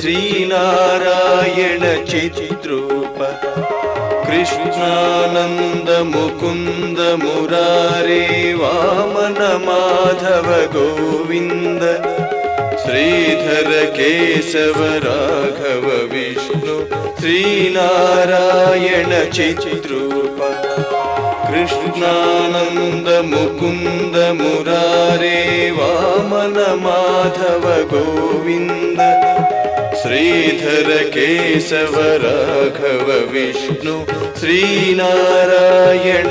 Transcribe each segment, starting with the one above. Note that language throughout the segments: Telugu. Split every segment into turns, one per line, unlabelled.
श्रीनारायण चिद्रूप कृष्णानन्द मुकुन्द मुरारे वामन माधव गोविन्द श्रीधर केशव राघव विष्णु श्रीनारायण चिद्रूप कृष्णानन्द मुकुन्द मुरारे वामन माधव गोविन्द श्रीधर केशव राघव विष्णु श्रीनारायण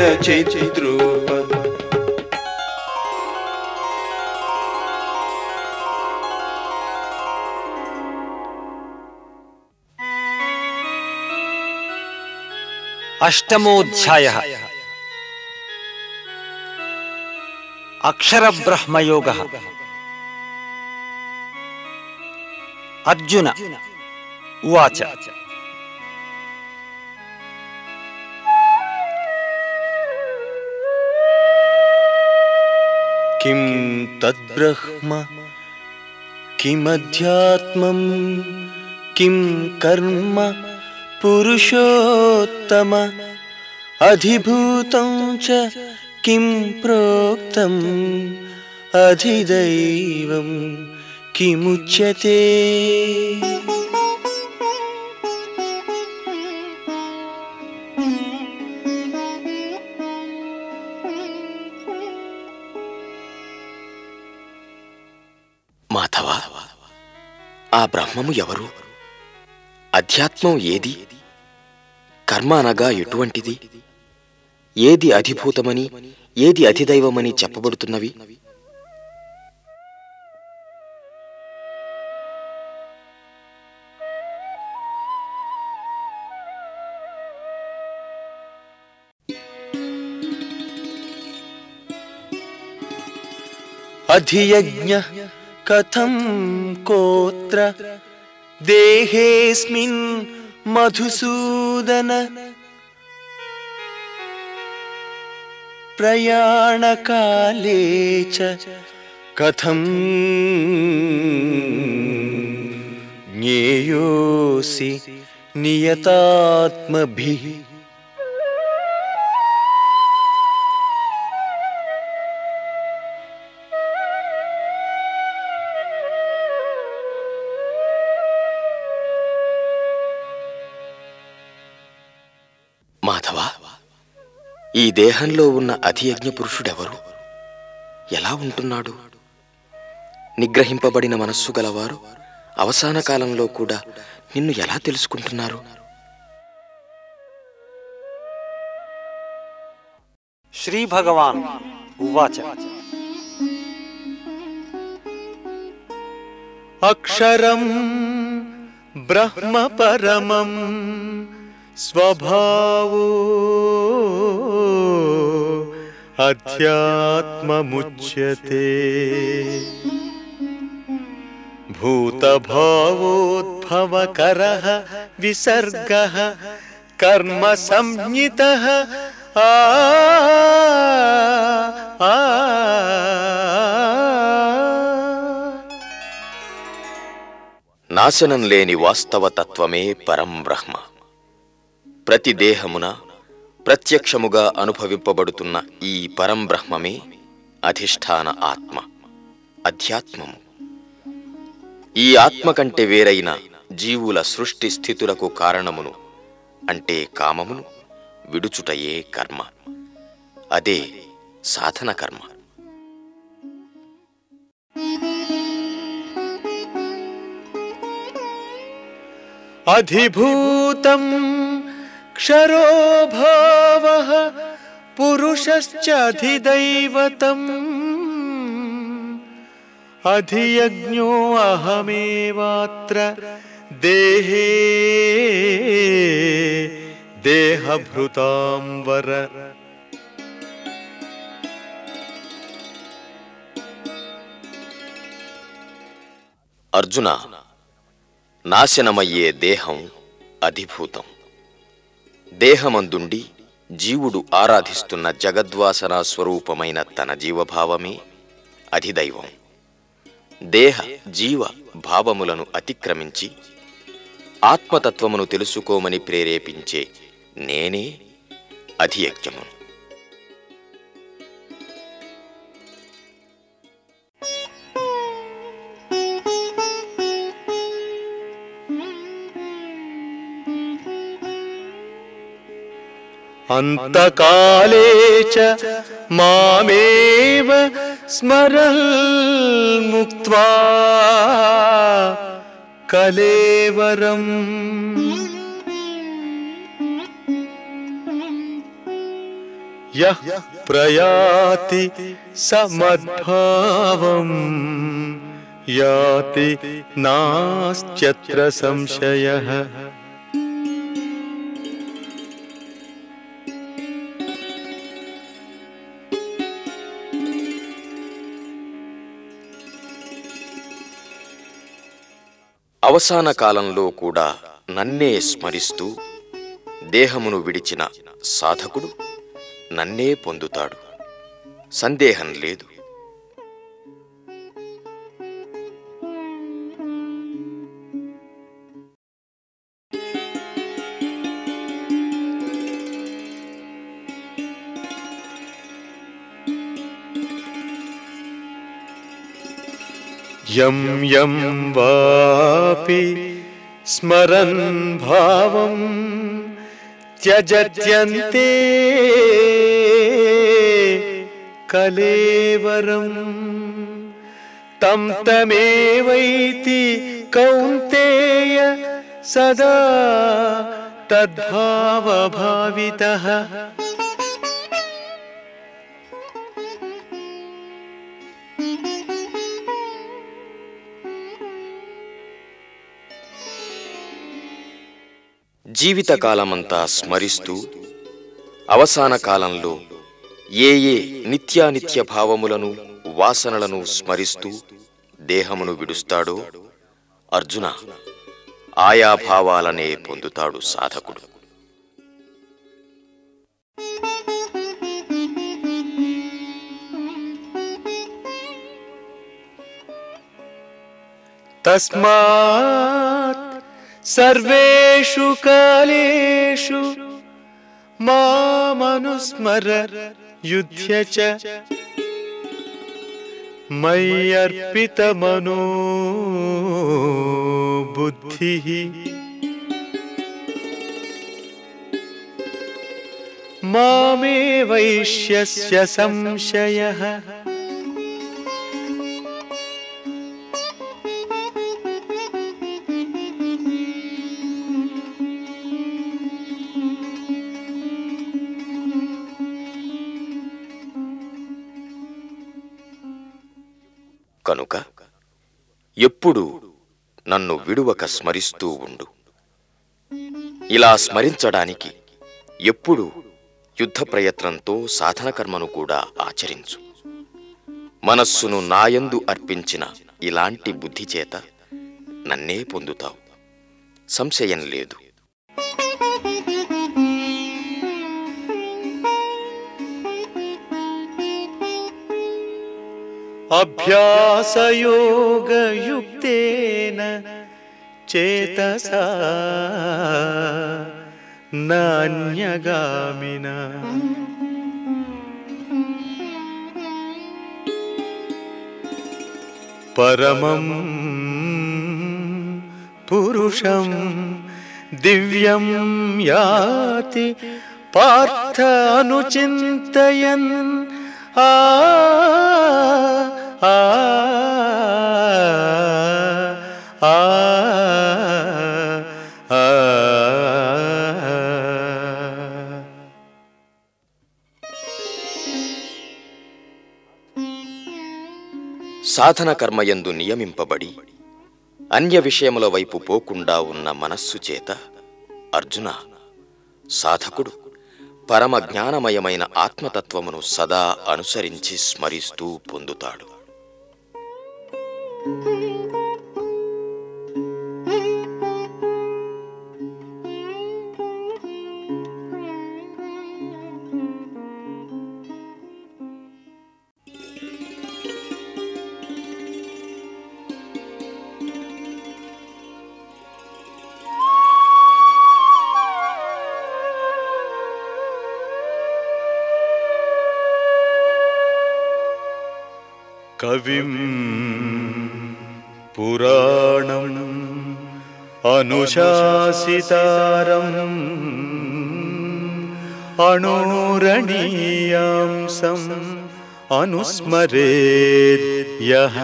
अष्टमोऽध्यायः। अक्षरब्रह्मयोगः। अर्जुन उवाच।
किं तद्ब्रह्म? किमध्यात्मं? किं कर्म? पुरुषोत्तम? अधिभूतं च किं प्रोक्तम्? अधिदैवम्? किमुच्यते
మాధవ ఆ బ్రహ్మము ఎవరు అధ్యాత్మం ఏది కర్మ అనగా ఎటువంటిది ఏది అధిభూతమని ఏది అధిదైవమని చెప్పబడుతున్నవి
अधियज्ञः कथं कोत्र? देहेऽस्मिन् मधुसूदन प्रयाणकाले च कथं ज्ञेयोऽसि नियतात्मभिः
ఈ దేహంలో ఉన్న అతియజ్ఞ పురుషుడెవరు? ఎలా ఉంటున్నాడు? నిగ్రహింపబడిన మనస్సు గలవారు అవసాన కాలంలో కూడా నిన్ను ఎలా తెలుసుకుంటున్నారు?
శ్రీ భగవాన్
అక్షరం బ్రహ్మ పరమం स्वभावो अध्यात्ममुच्यते भूतभावोद्भवकरः विसर्गः कर्म संज्ञितः आ आ
నాశనం లేని వాస్తవ తత్వమే పరం బ్రహ్మ ప్రతి దేహమున ప్రత్యక్షముగా అనుభవింపబడుతున్న ఈ పరంబ్రహ్మమే అధిష్టాన ఆత్మ అధ్యాత్మము. ఈ ఆత్మ కంటే వేరైన జీవుల సృష్టి స్థితులకు కారణమును అంటే కామమును విడుచుటయే కర్మ. అదే సాధన కర్మ.
అధిభూతం क्षरो भावः पुरुषश्चाधिदैवतम् अधियज्ञो अहमेवात्र देहे देहभृतां वर
అర్జున నాశనమయ్యే దేహం అధిభూతం దేహమందుండి జీవుడు ఆరాధిస్తున్న జగద్వాసన స్వరూపమైన తన జీవభావమే అధిదైవం. దేహ జీవ భావములను అతిక్రమించి ఆత్మతత్వమును తెలుసుకోమని ప్రేరేపించే నేనే అధియజ్ఞము.
अन्तकाले च मामेव स्मरमुक्त्वा कलेवरम्। यः प्रयाति समद्भावम् याति नास्त्यत्र संशयः।
అవసాన కాలంలో కూడా నన్నే స్మరిస్తూ దేహమును విడిచిన సాధకుడు నన్నే పొందుతాడు. సందేహం లేదు.
यं यं वापि स्मरन् भावं त्यजत्यन्ते कलेवरम्। तं तमेवैति कौन्तेय सदा तद्भावभावितः।
జీవితకాలమంతా స్మరిస్తూ అవసాన కాలంలో ఏ ఏ నిత్యానిత్య భావములను వాసనలను స్మరిస్తూ దేహమును విడుస్తాడో అర్జున ఆయా భావాలనే పొందుతాడు సాధకుడు.
తస్మా सर्वेषु कालेषु मामनुस्मर युध्य च। मय्यर्पितमनो बुद्धिः मामेवैष्यस्य संशयः।
కనుక ఎప్పుడు నన్ను విడువక స్మరిస్తూ ఉండు. ఇలా స్మరించడానికి ఎప్పుడు యుద్ధ ప్రయత్నంతో సాధన కర్మను కూడా ఆచరించు. మనస్సును నాయందు అర్పించిన ఇలాంటి బుద్ధి చేత నన్నే పొందుతావు. సంశయం లేదు.
अभ्यासयोगयुक्तेन चेतसा नान्यगामिना। परमं पुरुषं दिव्यं याति पार्थ अनुचिन्तयन्। आ ఆ ఆ
సాధన కర్మయందు నియమింపబడి అన్య విషయముల వైపు పోకుండా ఉన్న మనస్సు చేత అర్జున సాధకుడు పరమ జ్ఞానమయమైన ఆత్మతత్వమును సదా అనుసరించి స్మరిస్తూ పొందుతాడు.
கவிம் शासितारम् अणोरणीयांसम् अनुस्मरेत् यः।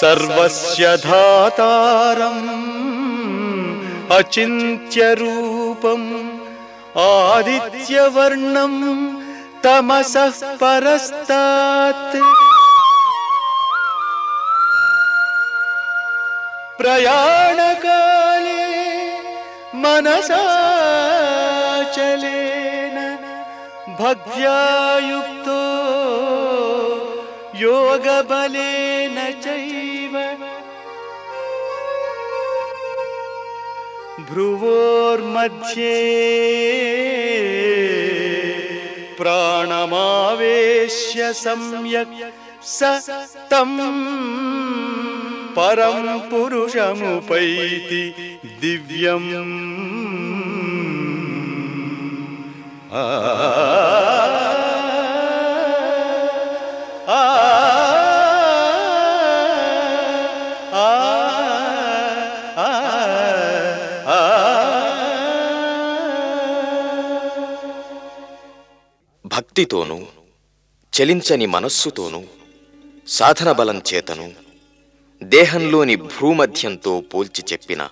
सर्वस्य धातारम् अचिन्त्यरूपम् आदित्यवर्णं तमसः परस्तात् प्रयाणकाले मनसा चलेन भक्त्या युक्तो योगबलेन चैव भ्रुवोर्मध्ये प्राणमावेश्य सम्यक् स तम् పరం పురుషముపైతి దివ్యం. ఆ.
భక్తితోనూ చలించని మనస్సుతోనూ సాధన బలం చేతను దేహంలోని భ్రూమధ్యంతో పోల్చి చెప్పిన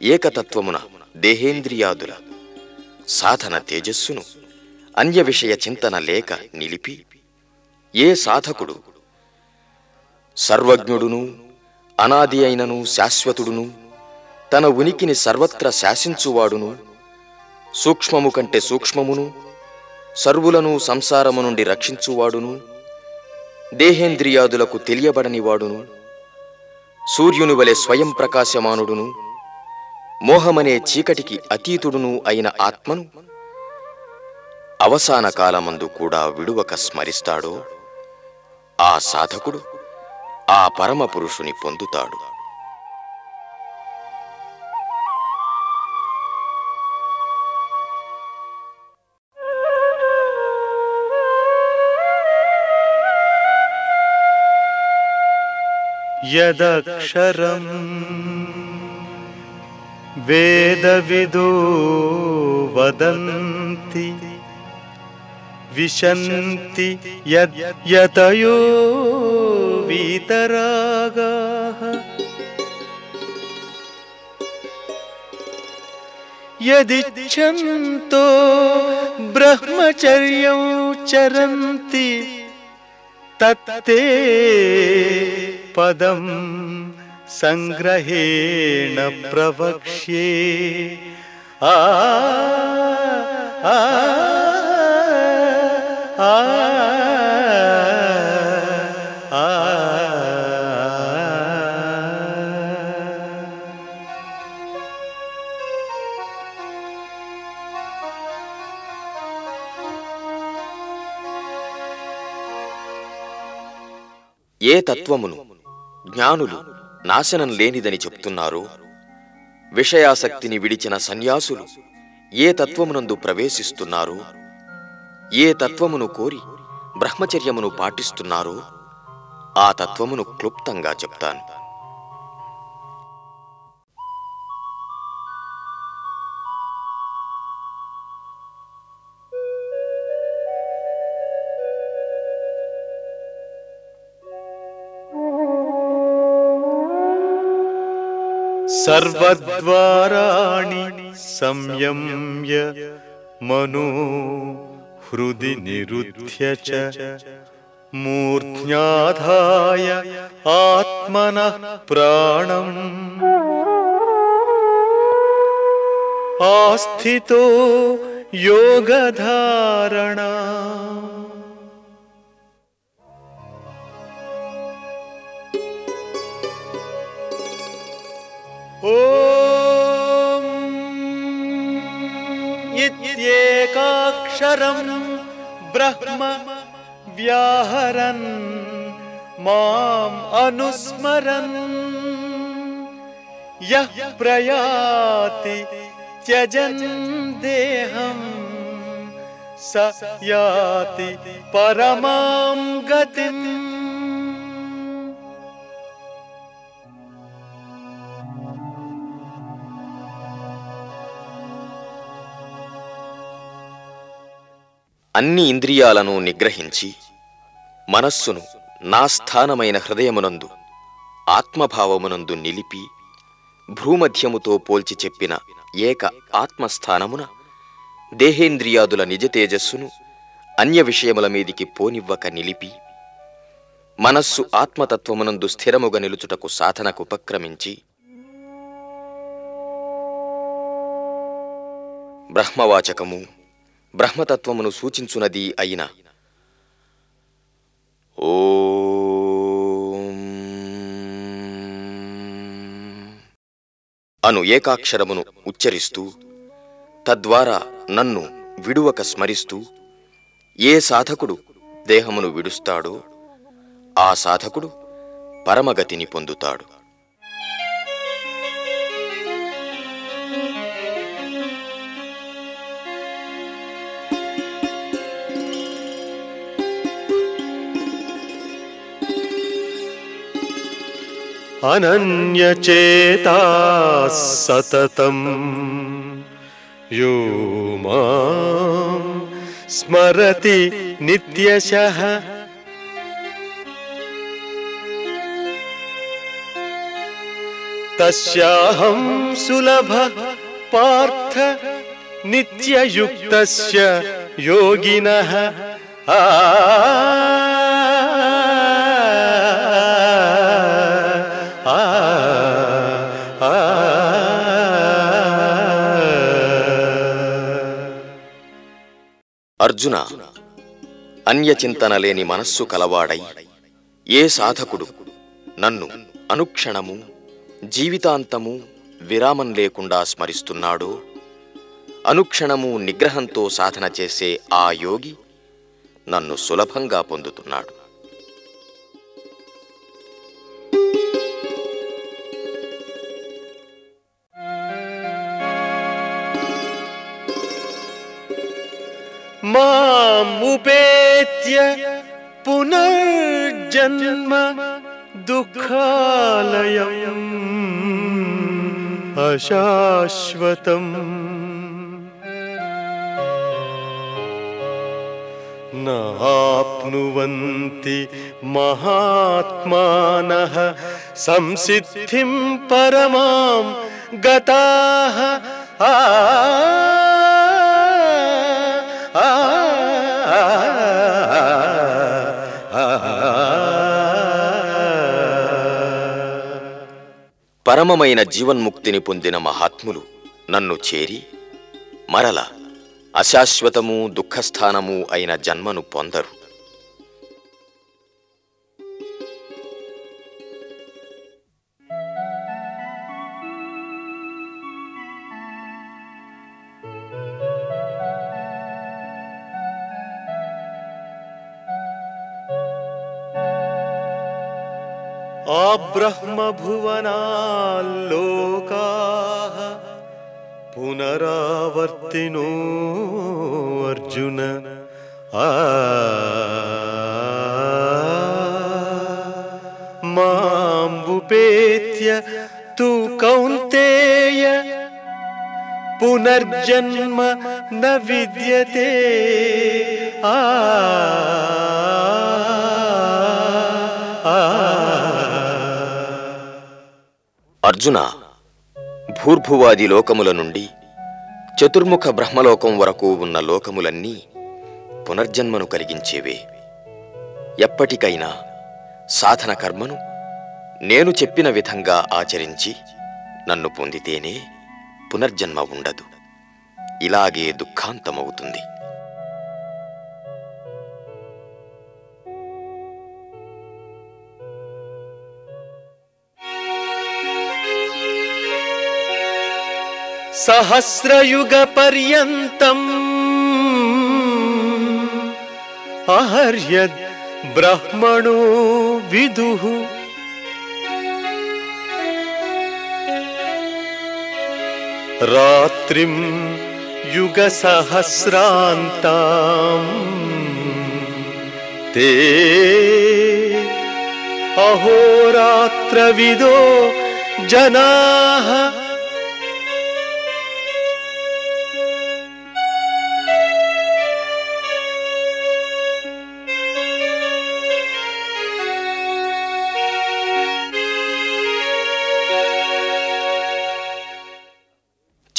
ఏకతత్వమున దేహేంద్రియాదుల సాధన తేజస్సును అన్య విషయ చింతన లేక నిలిపి ఏ సాధకుడు సర్వజ్ఞుడును అనాది అయినను శాశ్వతుడును తన ఉనికిని సర్వత్ర శాసించువాడును సూక్ష్మము కంటే సూక్ష్మమును సర్వులను సంసారము నుండి రక్షించువాడును దేహేంద్రియాదులకు తెలియబడనివాడును వాడును సూర్యుని వలె స్వయం ప్రకాశమానుడును మోహమనే చీకటికి అతీతుడును అయిన ఆత్మను అవసాన కాలమందు కూడా విడువక స్మరిస్తాడో ఆ సాధకుడు ఆ పరమ పురుషుని పొందుతాడు.
यदक्षरम्। वेदविदो वदन्ति। विशन्ति यतयोवितरागाः यदिच्छन्तो ब्रह्मचर्योच्चरन्ति तत् ते తత్తే పదం సంగ్రహేణ ప్రవక్ష్యే ఆ ఆ, ఆ, ఆ, ఆ.
ఏ తత్వమును జ్ఞానులు నాశనం లేనిదని చెప్తున్నారో. విషయాసక్తిని విడిచిన సన్యాసులు ఏ తత్వమునందు ప్రవేశిస్తున్నారో? ఏ తత్వమును కోరి బ్రహ్మచర్యమును పాటిస్తున్నారో? ఆ తత్వమును క్లుప్తంగా చెప్తాను.
सर्वद्वाराणि संयम्य मनो हृदि निरुध्य च मूर्ध्न्याधाय आत्मनः प्राणम्। आस्थितो योगधारणा। ॐ इत्येकाक्षरं ब्रह्म व्याहरन् माम् अनुस्मरन्। यः प्रयाति त्यजन् देहम् स याति परमां गतिम्।
అన్ని ఇంద్రియాలను నిగ్రహించి మనస్సును నా స్థానమైన హృదయమునందు ఆత్మభావమునందు నిలిపి భూమధ్యముతో పోల్చి చెప్పిన ఏక ఆత్మస్థానమున దేహేంద్రియాదుల నిజ తేజస్సును అన్య విషయముల మీదికి పోనివ్వక నిలిపి మనస్సు ఆత్మతత్వమునందు స్థిరముగా నిలుచుటకు సాధనకు ఉపక్రమించి బ్రహ్మవాచకము బ్రహ్మతత్వమును సూచించునది అయిన. ఓం. అను ఏకాక్షరమును ఉచ్చరిస్తూ తద్వారా నన్ను విడువక స్మరిస్తూ ఏ సాధకుడు దేహమును విడుస్తాడో ఆ సాధకుడు పరమగతిని పొందుతాడు.
अनन्यचेता यो योमा स्मरति नित्यशः। तस्याहं सुलभ पार्थ नित्ययुक्तस्य योगिनः। आ
అర్జున అన్యచింతన లేని మనస్సు కలవాడై ఏ సాధకుడు నన్ను అనుక్షణము జీవితాంతము విరామం లేకుండా స్మరిస్తున్నాడో అనుక్షణము నిగ్రహంతో సాధన చేసే ఆ యోగి నన్ను సులభంగా పొందుతున్నాడు.
मामुपेत्य पुनर्जन्म दुःखालयम् अशाश्वतम्। न आप्नुवन्ति महात्मानः संसिद्धिं परमां गताः। आ
పరమమైన జీవన్ముక్తిని పొందిన మహాత్ములు నన్ను చేరి మరల అశాశ్వతము దుఃఖస్థానము అయిన జన్మను పొందరు.
ब्रह्मभुवनाल्लोकाः पुनरावर्तिनो अर्जुन। अं उपेत्य तु कौन्तेय पुनर्जन्म न विद्यते। आ, आ, आ, आ।
అర్జున భూర్భువాది లోకముల నుండి చతుర్ముఖ బ్రహ్మలోకం వరకు ఉన్న లోకములన్నీ పునర్జన్మను కలిగించేవే. ఎప్పటికైనా సాధన కర్మను నేను చెప్పిన విధంగా ఆచరించి నన్ను పొందితేనే పునర్జన్మ ఉండదు. ఇలాగే దుఃఖాంతమవుతుంది.
सहस्रयुगपर्यन्तम् अहर्यद् ब्रह्मणो विदुः। रात्रिं युगसहस्रान्ताम् ते अहोरात्रविदो जनाः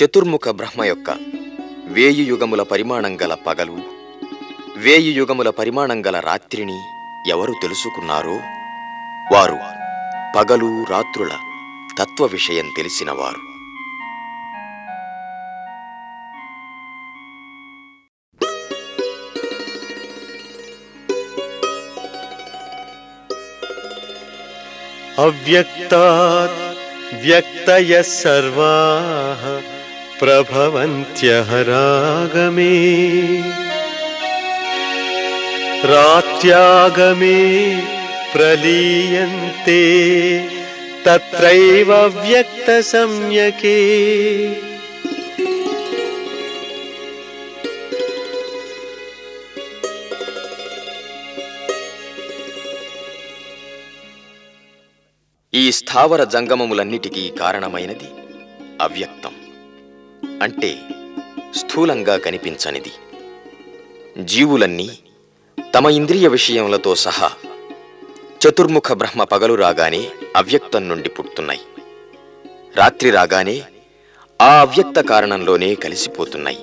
చతుర్ముఖ బ్రహ్మ యొక్క వేయు యుగముల పరిమాణం గల పగలు వేయు యుగముల పరిమాణం గల రాత్రిని ఎవరు తెలుసుకున్నారో? వారు పగలు రాత్రుల తత్వ విషయం తెలిసినవారు.
అవ్యక్త వ్యక్తయ సర్వా प्रभवन्त्यः रागमे रात्यागमे प्रलीयन्ते तत्रैव व्यक्तसंज्ञके
ఈ స్థావర జంగమములన్నిటికీ కారణమైనది అవ్యక్తం అంటే స్థూలంగా కనిపించనిది. జీవులన్నీ తమ ఇంద్రియ విషయములతో సహా చతుర్ముఖ బ్రహ్మ పగలు రాగానే అవ్యక్తం నుండి పుడుతున్నాయి రాత్రి రాగానే ఆ అవ్యక్త కారణంలోనే కలిసిపోతున్నాయి.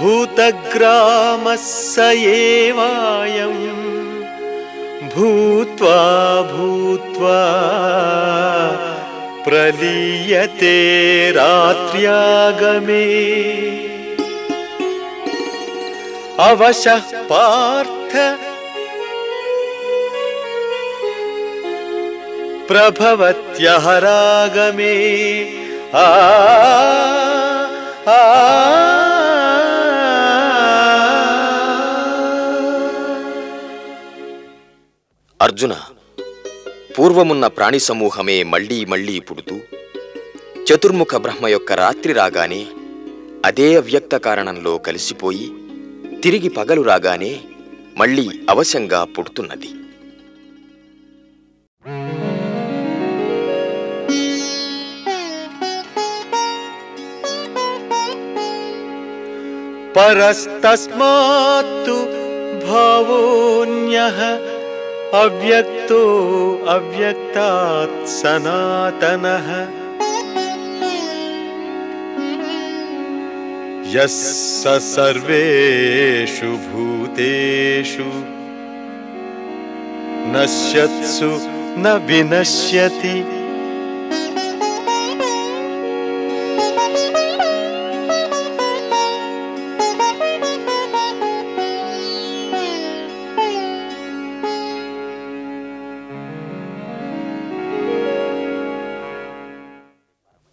भूतग्रामः स एवायम् भूत्वा भूत्वा प्रलीयते रात्र्यागमे। अवशः पार्थ प्रभवत्यः रागमे आ ఆ
అర్జున పూర్వమున్న ప్రాణి సమూహమే మళ్ళీ మళ్ళీ పుడుతూ చతుర్ముఖ బ్రహ్మ యొక్క రాత్రి రాగానే అదే అవ్యక్త కారణంలో కలిసిపోయి తిరిగి పగలు రాగానే మళ్ళీ అవశంగా పుడుతున్నది.
పరస్తస్మాత్తు భావోన్య अव्यक्तो अव्यक्तात् सनातनः। यः स सर्वेषु भूतेषु। नश्यत्सु न विनश्यति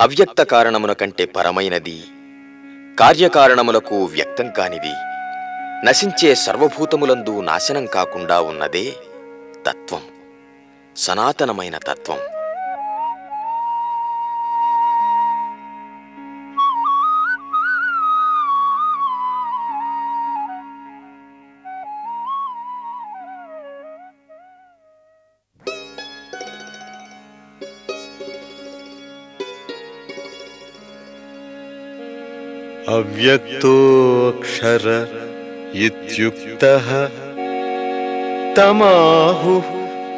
అవ్యక్త కారణమున కంటే పరమైనది కార్యకారణములకు వ్యక్తం కానిది నశించే సర్వభూతములందు నాశనం కాకుండా ఉన్నదే తత్వం సనాతనమైన తత్వం.
अव्यक्तोऽक्षर इत्युक्तः तमाहुः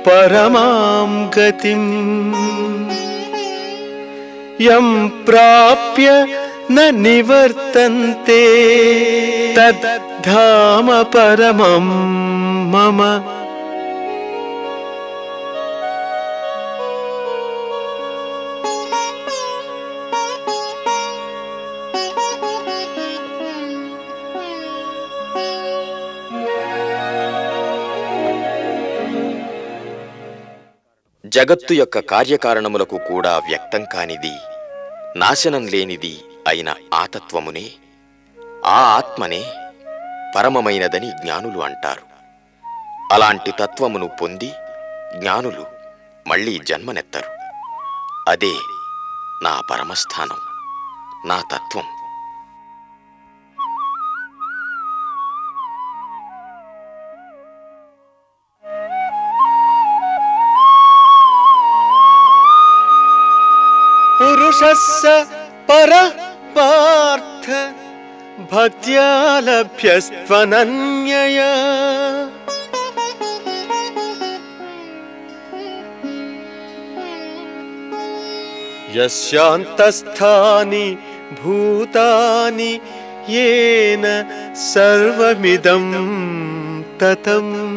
परमां गतिम्। यं प्राप्य न निवर्तन्ते तद्धाम परमं मम
జగత్తు యొక్క కార్యకారణములకు కూడా వ్యక్తం కానిది నాశనం లేనిది అయిన ఆతత్వమునే ఆ ఆత్మనే పరమమైనదని జ్ఞానులు అంటారు. అలాంటి తత్వమును పొంది జ్ఞానులు మళ్ళీ జన్మనెత్తరు. అదే నా పరమస్థానం నా తత్వం.
परः पार्थ भक्त्या लभ्यस्त्वनन्यया यस्यान्तस्थानि भूतानि येन सर्वमिदं ततम्।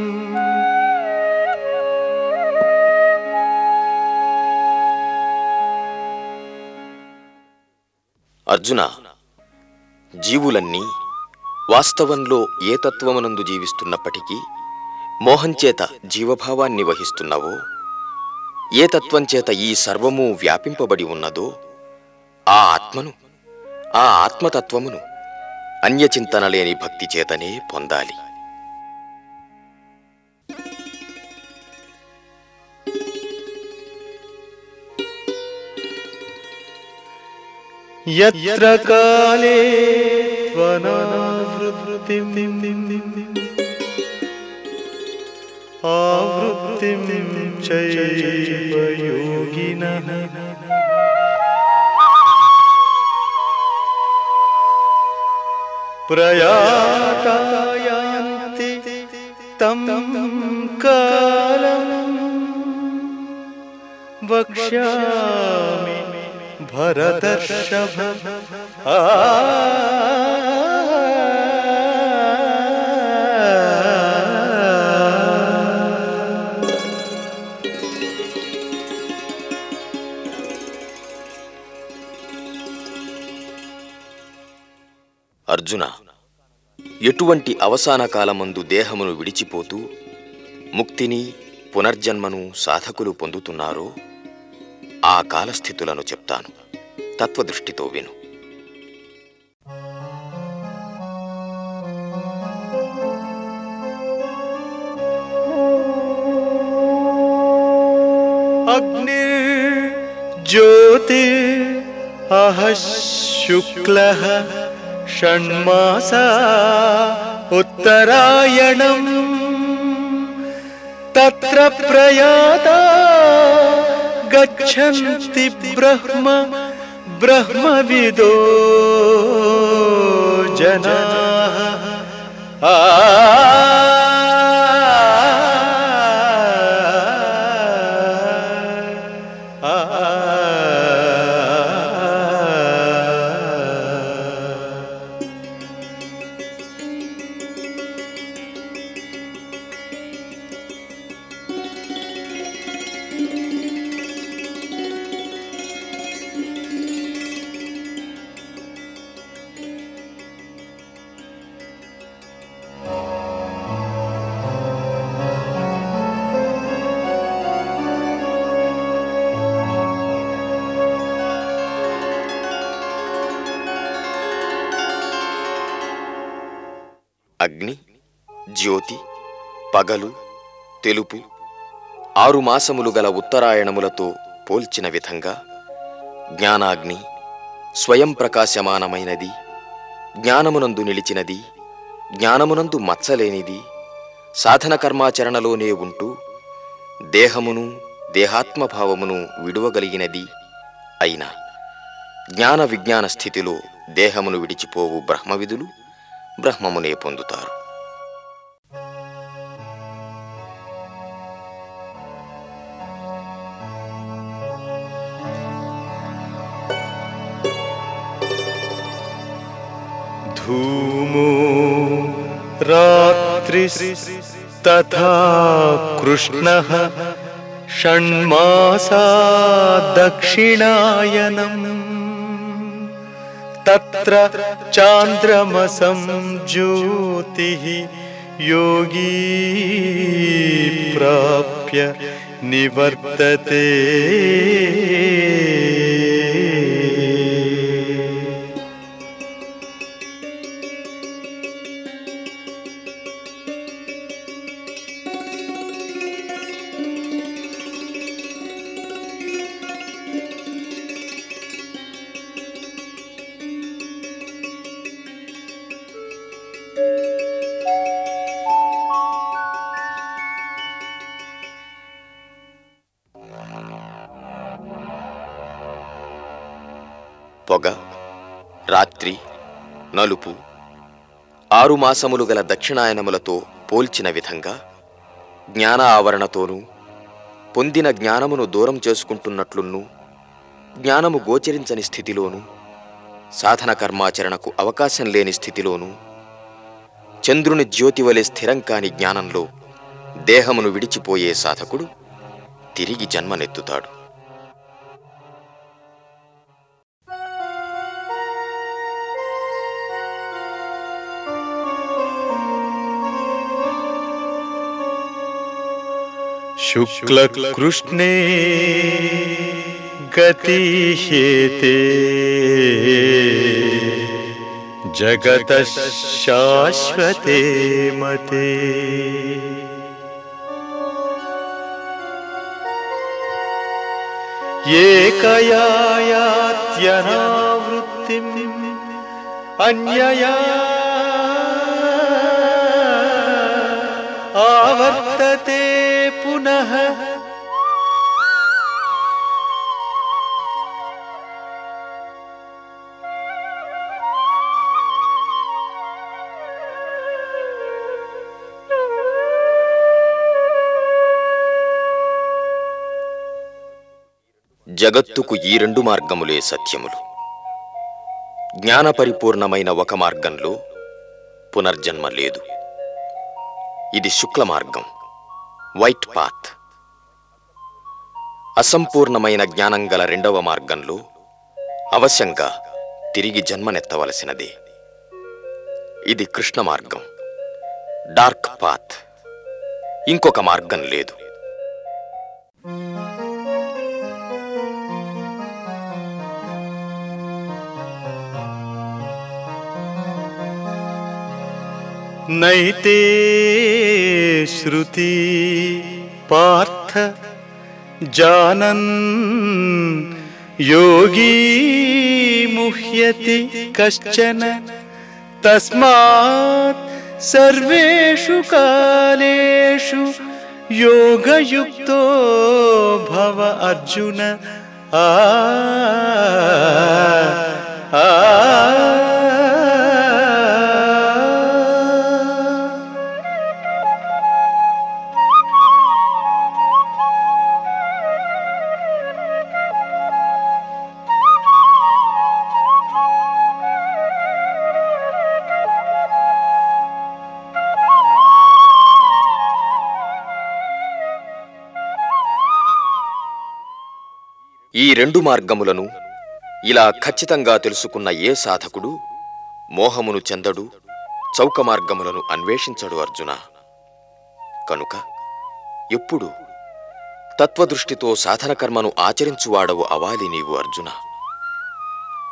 అర్జున జీవులన్నీ వాస్తవంలో ఏ తత్వమునందు జీవిస్తున్నప్పటికీ మోహంచేత జీవభావాన్ని వహిస్తున్నావో ఏ తత్వంచేత ఈ సర్వము వ్యాపింపబడి ఉన్నదో ఆ ఆత్మను ఆ ఆత్మతత్వమును అన్యచింతన లేని భక్తి చేతనే పొందాలి.
यत्र काले निं आवृत्तिं निं निं च योगिन प्रयातायां कालं वक्ष्यामि భరతర్షభ
అర్జున ఎటువంటి అవసాన కాలమందు దేహమును విడిచిపోతూ ముక్తిని పునర్జన్మను సాధకులు పొందుతున్నారో? ఆ కాలస్థితులను చెప్తాను. తత్వదృష్టితో విను.
అగ్ని జ్యోతి అహ శుక్ల షణ్మాస ఉత్తరాయణం తత్ర ప్రయాతా गच्छन्ति ब्रह्म
ब्रह्मविदो जनाः। आ తెలుపు ఆరు మాసములు గల ఉత్తరాయణములతో పోల్చిన విధంగా జ్ఞానాగ్ని స్వయం ప్రకాశమానమైనది జ్ఞానమునందు నిలిచినది జ్ఞానమునందు మచ్చలేనిది సాధన కర్మాచరణలోనే ఉంటూ దేహమును దేహాత్మభావమును విడువగలిగినది అయినా జ్ఞాన విజ్ఞాన స్థితిలో దేహమును విడిచిపోవు బ్రహ్మవిధులు బ్రహ్మమునే పొందుతారు.
रात्रिस्तथा कृष्णः षण्मासा दक्षिणायनम्। तत्र चान्द्रमसं ज्योतिः योगी प्राप्य निवर्तते
పొగ రాత్రి నలుపు ఆరు మాసములు గల దక్షిణాయనములతో పోల్చిన విధంగా జ్ఞాన ఆవరణతోనూ పొందిన జ్ఞానమును దూరం చేసుకుంటున్నట్లున్నూ జ్ఞానము గోచరించని స్థితిలోనూ సాధన కర్మాచరణకు అవకాశం లేని స్థితిలోనూ చంద్రుని జ్యోతి వలె స్థిరం కాని జ్ఞానంలో దేహమును విడిచిపోయే సాధకుడు తిరిగి జన్మనెత్తుతాడు.
शुक्लकृष्णे गतिह्येते जगतः शाश्वते मते। एकयायात्यनावृत्तिम् अन्यया आवर्तते। पुनः।
జగత్తుకు ఈ రెండు మార్గములే సత్యములు. జ్ఞాన పరిపూర్ణమైన ఒక మార్గంలో పునర్జన్మ లేదు. ఇది శుక్ల మార్గం. వైట్ పాత్ అసంపూర్ణమైన జ్ఞానం గల రెండవ మార్గంలో అవశ్యంగా తిరిగి జన్మనెత్తవలసినది. ఇది కృష్ణ మార్గం. డార్క్ పాత్ ఇంకొక మార్గం లేదు.
नैते श्रुति पार्थ जानन् योगी मुह्यति कश्चन। तस्मात् सर्वेषु कालेषु योगयुक्तो भव अर्जुन। आ आ
ఈ రెండు మార్గములను ఇలా ఖచ్చితంగా తెలుసుకున్న ఏ సాధకుడు మోహమును చెందడు చౌక మార్గములను అన్వేషించడు అర్జున. కనుక ఎప్పుడు తత్వదృష్టితో సాధనకర్మను ఆచరించువాడవు అవాలి నీవు అర్జున.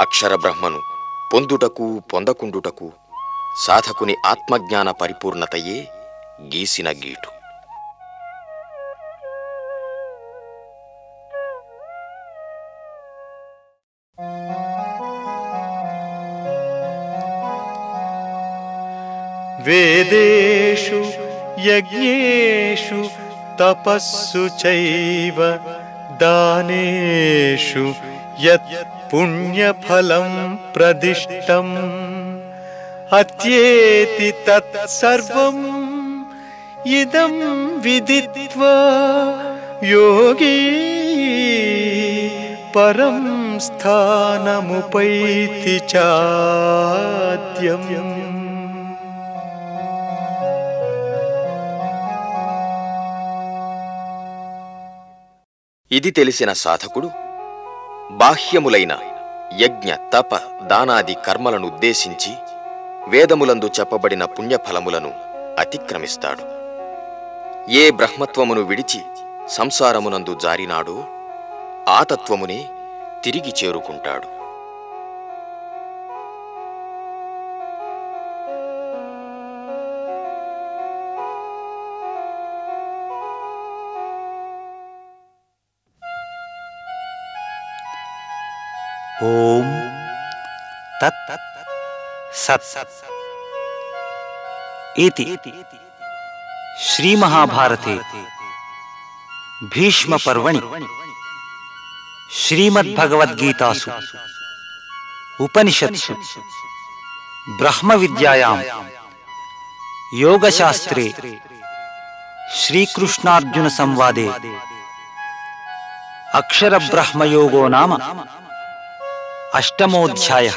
అక్షర బ్రహ్మను పొందుటకు పొందకుండుటకు సాధకుని ఆత్మజ్ఞాన పరిపూర్ణతయే గీసిన గీటు.
वेदेषु यज्ञेषु तपस्सु चैव दानेषु यत् पुण्यफलं प्रदिष्टम्। अत्येति तत्सर्वम् इदं विदित्वा योगी परं स्थानमुपैति चाद्यम्
ఇది తెలిసిన సాధకుడు బాహ్యములైన యజ్ఞ తప దానాది కర్మలనుద్దేశించి వేదములందు చెప్పబడిన పుణ్యఫలములను అతిక్రమిస్తాడు. ఏ బ్రహ్మత్వమును విడిచి సంసారమునందు జారినాడో ఆ తత్వమునే తిరిగి చేరుకుంటాడు.
ओम तत् सत् इति श्री महाभारते भीष्म पर्वणि श्रीमद् भगवत गीतासु उपनिषत्सु ब्रह्म ब्रह्मविद्यायां योगशास्त्रे श्रीकृष्णार्जुन संवादे अक्षर श्रीकृष्णार्जुनसंवादे अक्षरब्रह्मयोगो नाम अष्टमोध्याय।